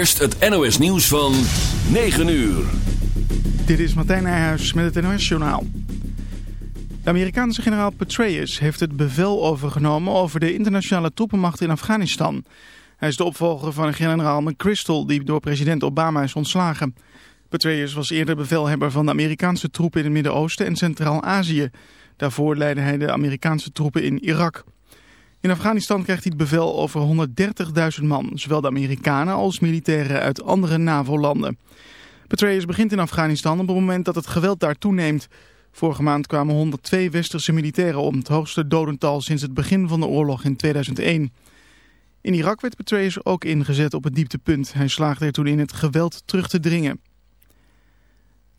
eerst het NOS nieuws van 9 uur. Dit is Martijn Nijhuis met het NOS journaal. De Amerikaanse generaal Petraeus heeft het bevel overgenomen over de internationale troepenmacht in Afghanistan. Hij is de opvolger van generaal McChrystal die door president Obama is ontslagen. Petraeus was eerder bevelhebber van de Amerikaanse troepen in het Midden-Oosten en Centraal-Azië. Daarvoor leidde hij de Amerikaanse troepen in Irak. In Afghanistan krijgt hij het bevel over 130.000 man, zowel de Amerikanen als militairen uit andere NAVO-landen. Petraeus begint in Afghanistan op het moment dat het geweld daar toeneemt. Vorige maand kwamen 102 westerse militairen om, het hoogste dodental sinds het begin van de oorlog in 2001. In Irak werd Petraeus ook ingezet op het dieptepunt. Hij slaagde er toen in het geweld terug te dringen.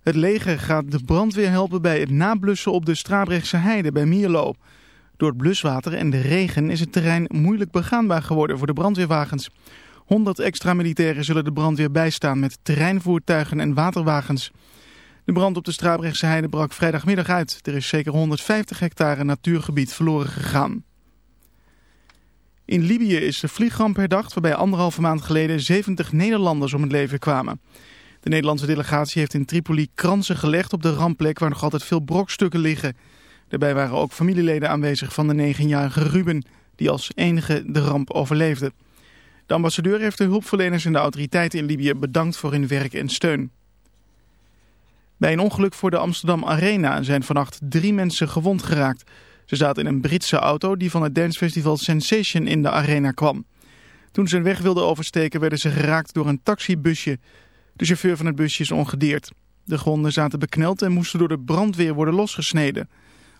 Het leger gaat de brandweer helpen bij het nablussen op de Strabrechtse heide bij Mierlo. Door het bluswater en de regen is het terrein moeilijk begaanbaar geworden voor de brandweerwagens. 100 extra militairen zullen de brandweer bijstaan met terreinvoertuigen en waterwagens. De brand op de Strabrechtse heide brak vrijdagmiddag uit. Er is zeker 150 hectare natuurgebied verloren gegaan. In Libië is de vliegramp herdacht waarbij anderhalve maand geleden 70 Nederlanders om het leven kwamen. De Nederlandse delegatie heeft in Tripoli kransen gelegd op de rampplek waar nog altijd veel brokstukken liggen. Daarbij waren ook familieleden aanwezig van de negenjarige Ruben, die als enige de ramp overleefde. De ambassadeur heeft de hulpverleners en de autoriteiten in Libië bedankt voor hun werk en steun. Bij een ongeluk voor de Amsterdam Arena zijn vannacht drie mensen gewond geraakt. Ze zaten in een Britse auto die van het dancefestival Sensation in de arena kwam. Toen ze een weg wilden oversteken werden ze geraakt door een taxibusje. De chauffeur van het busje is ongedeerd. De gewonden zaten bekneld en moesten door de brandweer worden losgesneden.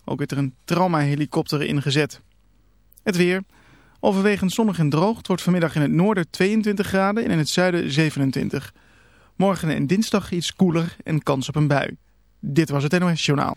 Ook werd er een traumahelikopter ingezet. Het weer. Overwegend zonnig en droog. Wordt vanmiddag in het noorden 22 graden en in het zuiden 27. Morgen en dinsdag iets koeler en kans op een bui. Dit was het NOS Journaal.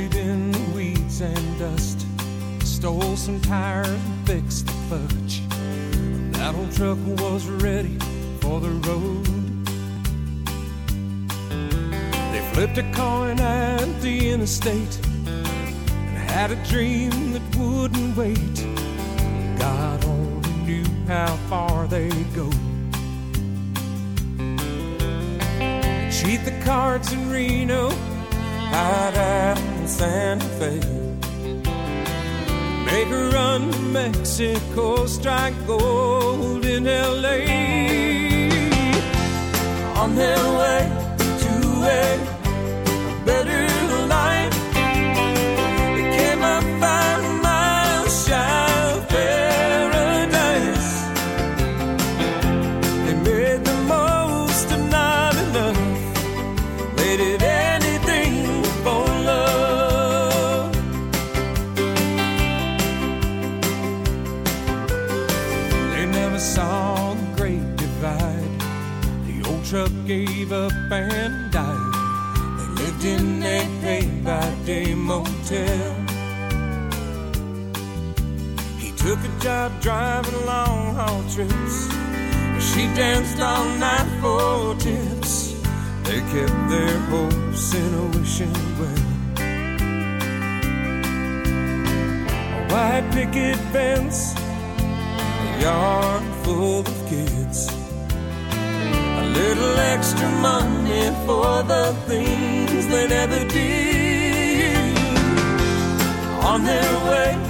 Buried in the weeds and dust. Stole some tires and fixed the clutch. That old truck was ready for the road. They flipped a coin at the interstate and had a dream that wouldn't wait. God only knew how far they'd go. Cheat the cards in Reno hide out Santa Fe. Make a run to Mexico, strike gold in LA. On their way to a motel. He took a job driving long-haul trips. She danced all night for tips. They kept their hopes in a wishing well. A white picket fence, a yard full of kids. A little extra money for the things they never did. On their way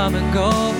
come and go,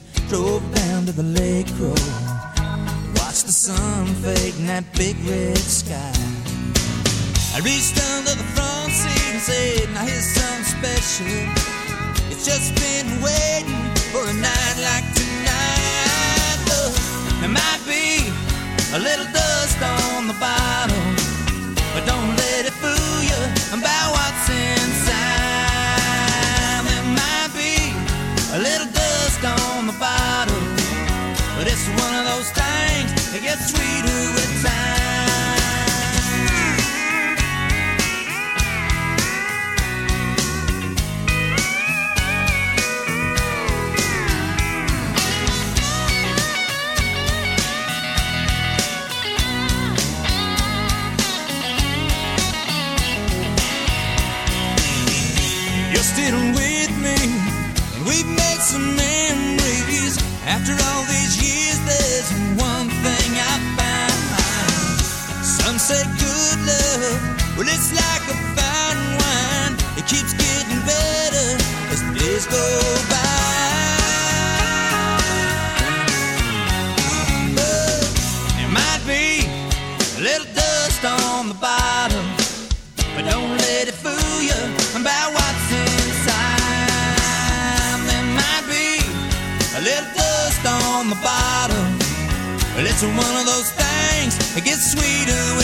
Drove down to the lake road. Watched the sun fade in that big red sky. I reached down to the front seat and said, Now here's something special. It's just been waiting for a night like tonight. Look, there might be a little dust on the bottle, but don't let it fool you. I'm get sweeter with time. Well, it's like a fine wine, it keeps getting better as days go by. But there might be a little dust on the bottom, but don't let it fool you about what's inside. There might be a little dust on the bottom, but it's one of those things that gets sweeter.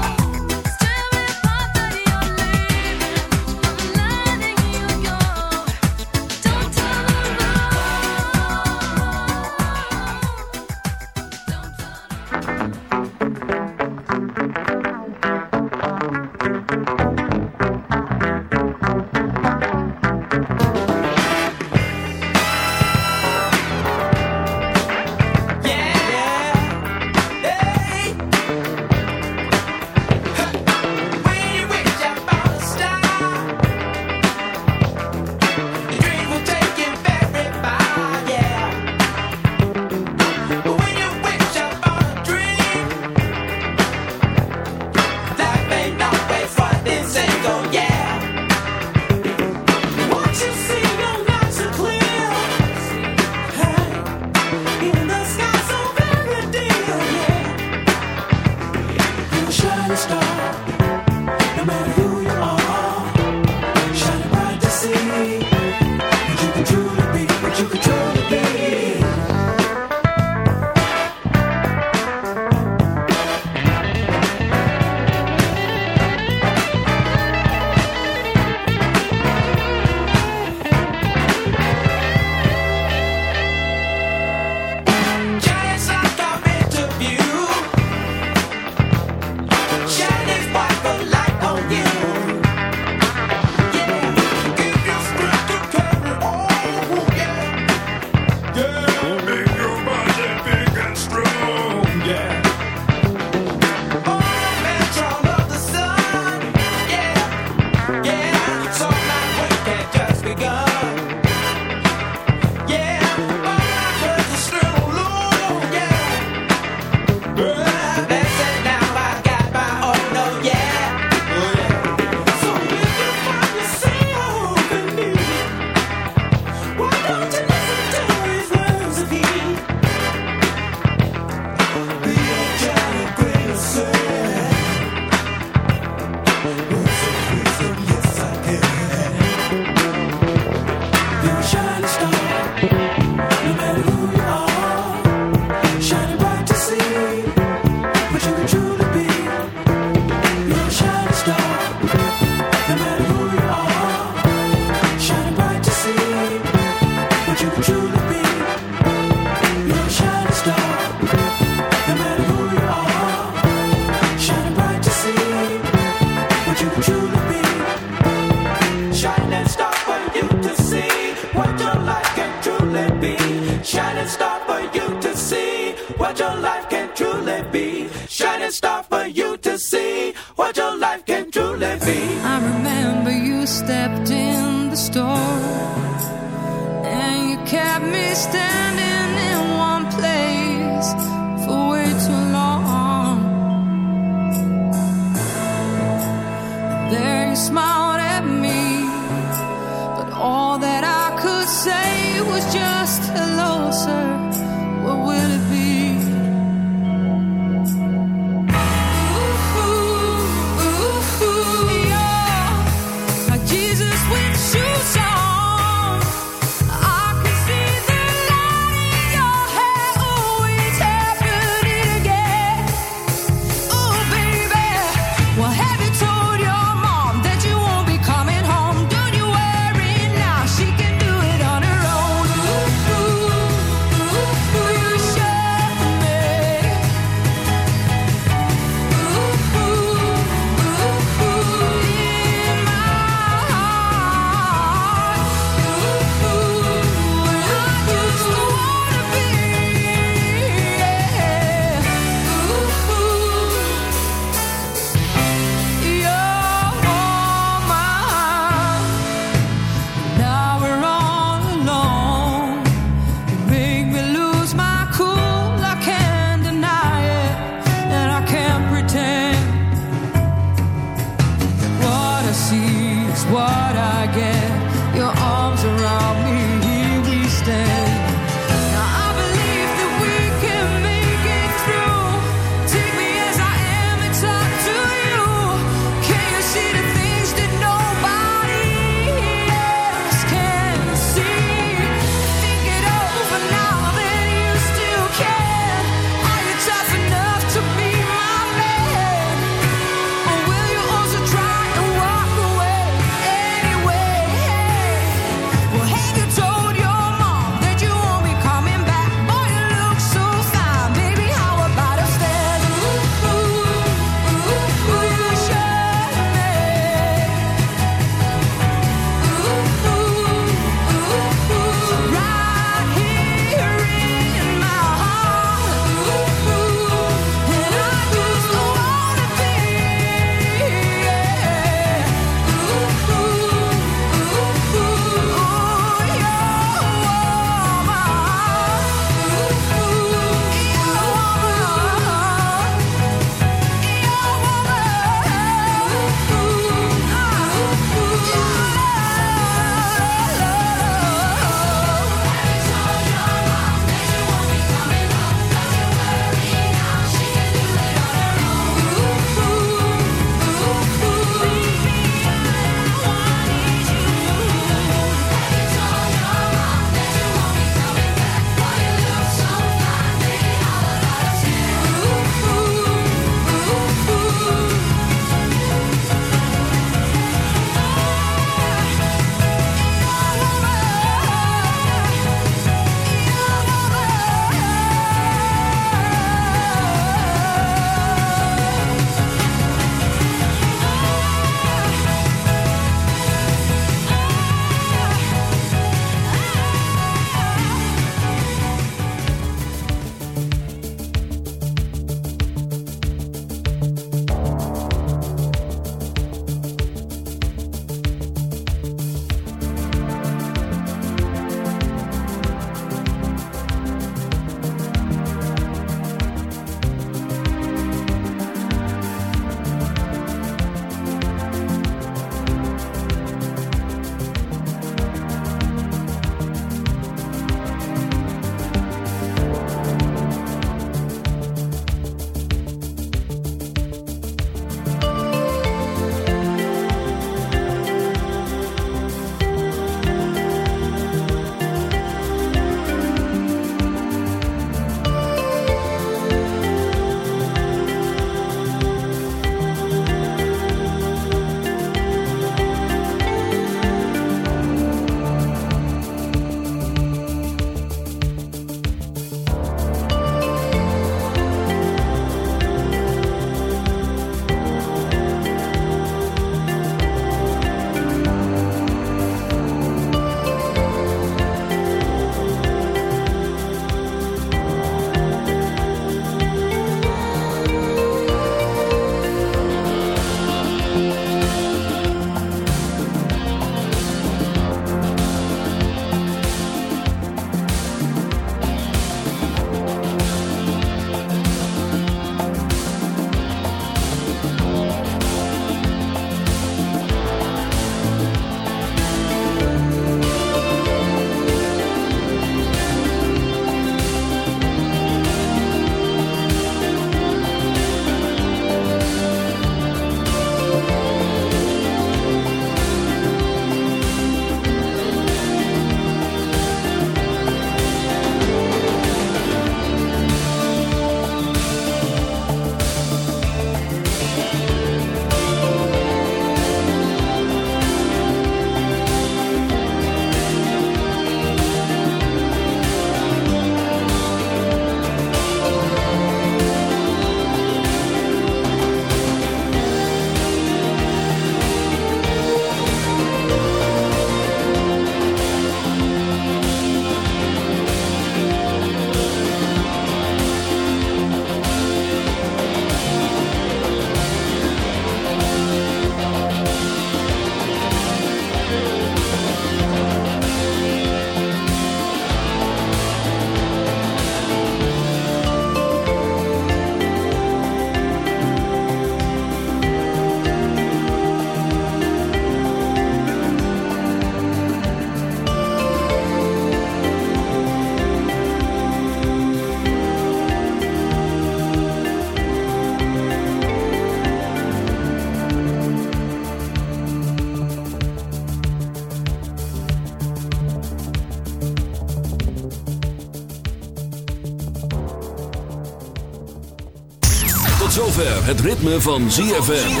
Het ritme van ZFM.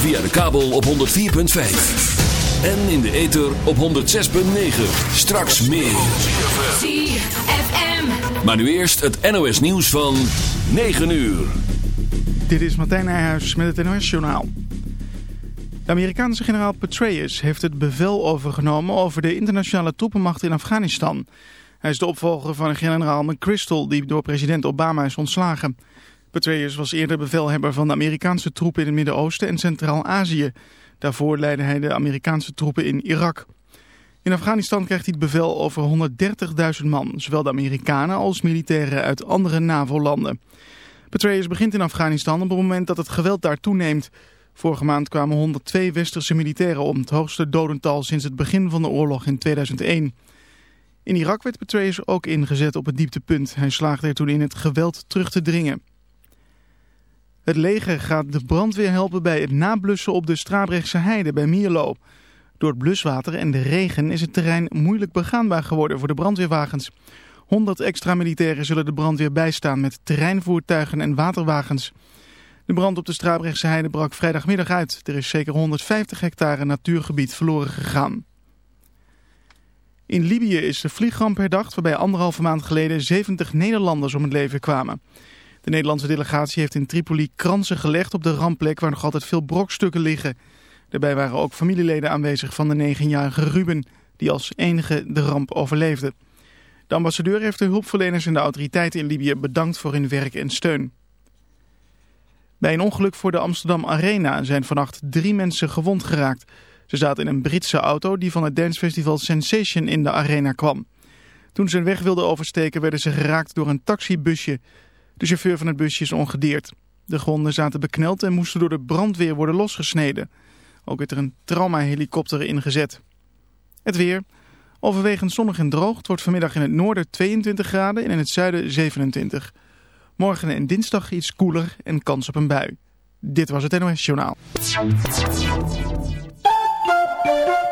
Via de kabel op 104.5. En in de ether op 106.9. Straks meer. ZFM. Maar nu eerst het NOS nieuws van 9 uur. Dit is Martijn Nijhuis met het NOS-journaal. De Amerikaanse generaal Petraeus heeft het bevel overgenomen over de internationale troepenmacht in Afghanistan. Hij is de opvolger van generaal McChrystal die door president Obama is ontslagen. Petraeus was eerder bevelhebber van de Amerikaanse troepen in het Midden-Oosten en Centraal-Azië. Daarvoor leidde hij de Amerikaanse troepen in Irak. In Afghanistan krijgt hij het bevel over 130.000 man, zowel de Amerikanen als militairen uit andere NAVO-landen. Petraeus begint in Afghanistan op het moment dat het geweld daar toeneemt. Vorige maand kwamen 102 westerse militairen om, het hoogste dodental sinds het begin van de oorlog in 2001. In Irak werd Petraeus ook ingezet op het dieptepunt. Hij slaagde er toen in het geweld terug te dringen. Het leger gaat de brandweer helpen bij het nablussen op de Strabrechtse heide bij Mierlo. Door het bluswater en de regen is het terrein moeilijk begaanbaar geworden voor de brandweerwagens. 100 extra militairen zullen de brandweer bijstaan met terreinvoertuigen en waterwagens. De brand op de Strabrechtse heide brak vrijdagmiddag uit. Er is zeker 150 hectare natuurgebied verloren gegaan. In Libië is de vliegramp herdacht waarbij anderhalve maand geleden 70 Nederlanders om het leven kwamen. De Nederlandse delegatie heeft in Tripoli kransen gelegd op de rampplek waar nog altijd veel brokstukken liggen. Daarbij waren ook familieleden aanwezig van de negenjarige Ruben, die als enige de ramp overleefde. De ambassadeur heeft de hulpverleners en de autoriteiten in Libië bedankt voor hun werk en steun. Bij een ongeluk voor de Amsterdam Arena zijn vannacht drie mensen gewond geraakt. Ze zaten in een Britse auto die van het dancefestival Sensation in de arena kwam. Toen ze een weg wilden oversteken werden ze geraakt door een taxibusje. De chauffeur van het busje is ongedeerd. De gewonden zaten bekneld en moesten door de brandweer worden losgesneden. Ook werd er een traumahelikopter ingezet. Het weer. Overwegend zonnig en droog. Het wordt vanmiddag in het noorden 22 graden en in het zuiden 27. Morgen en dinsdag iets koeler en kans op een bui. Dit was het NOS Journaal.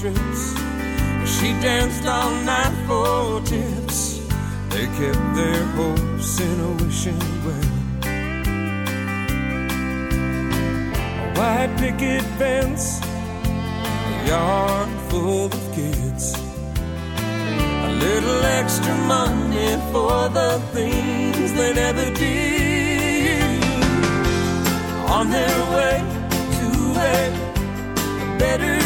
Trips. She danced all night for tips. They kept their hopes in a wishing well. A white picket fence, a yard full of kids. A little extra money for the things they never did. On their way to a, better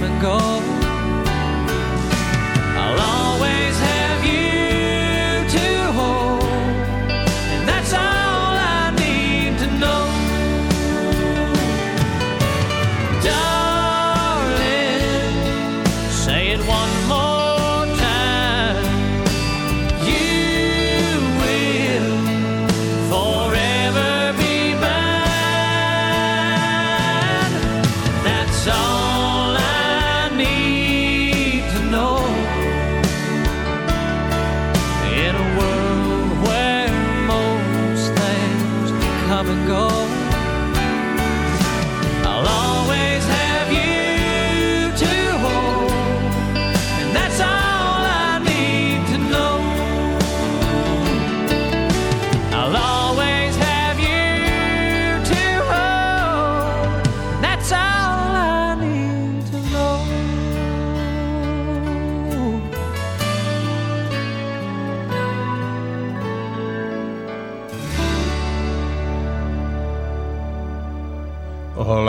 and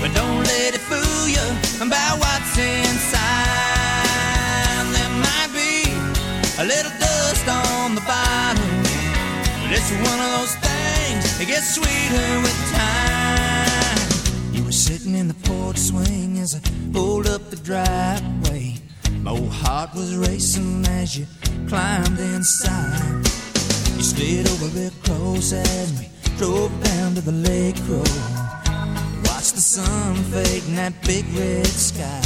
but don't let it fool you about what's inside. There might be a little dust on the bottom, but it's one of those things that gets sweeter with time. You were sitting in the porch swing as I pulled up the driveway. My old heart was racing as you climbed inside. You slid over real close as we drove down to the lake road. Watched the sun fade in that big red sky.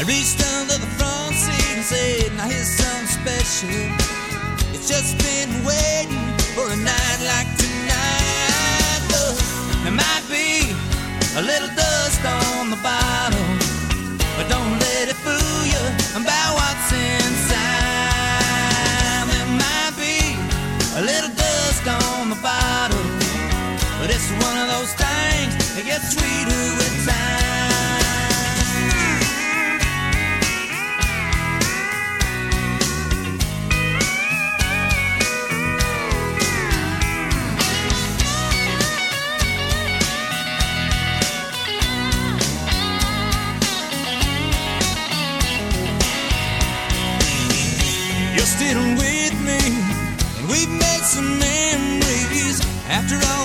I reached under the front seat and said, Now here's something special. It's just been waiting for a night like tonight. There might be a little dust on the bottom, but don't let it fool still with me, and we've made some memories. After all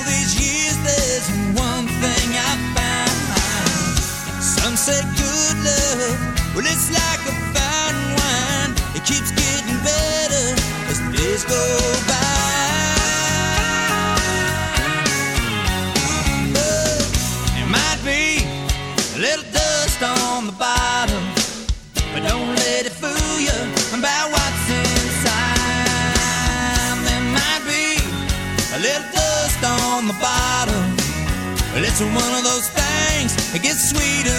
well, it's like a fine wine. It keeps getting better as the days go by. But there might be a little dust on the bottom. But don't let it fool you about what's inside. There might be a little dust on the bottom. But it's one of those things that gets sweeter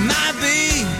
it might be.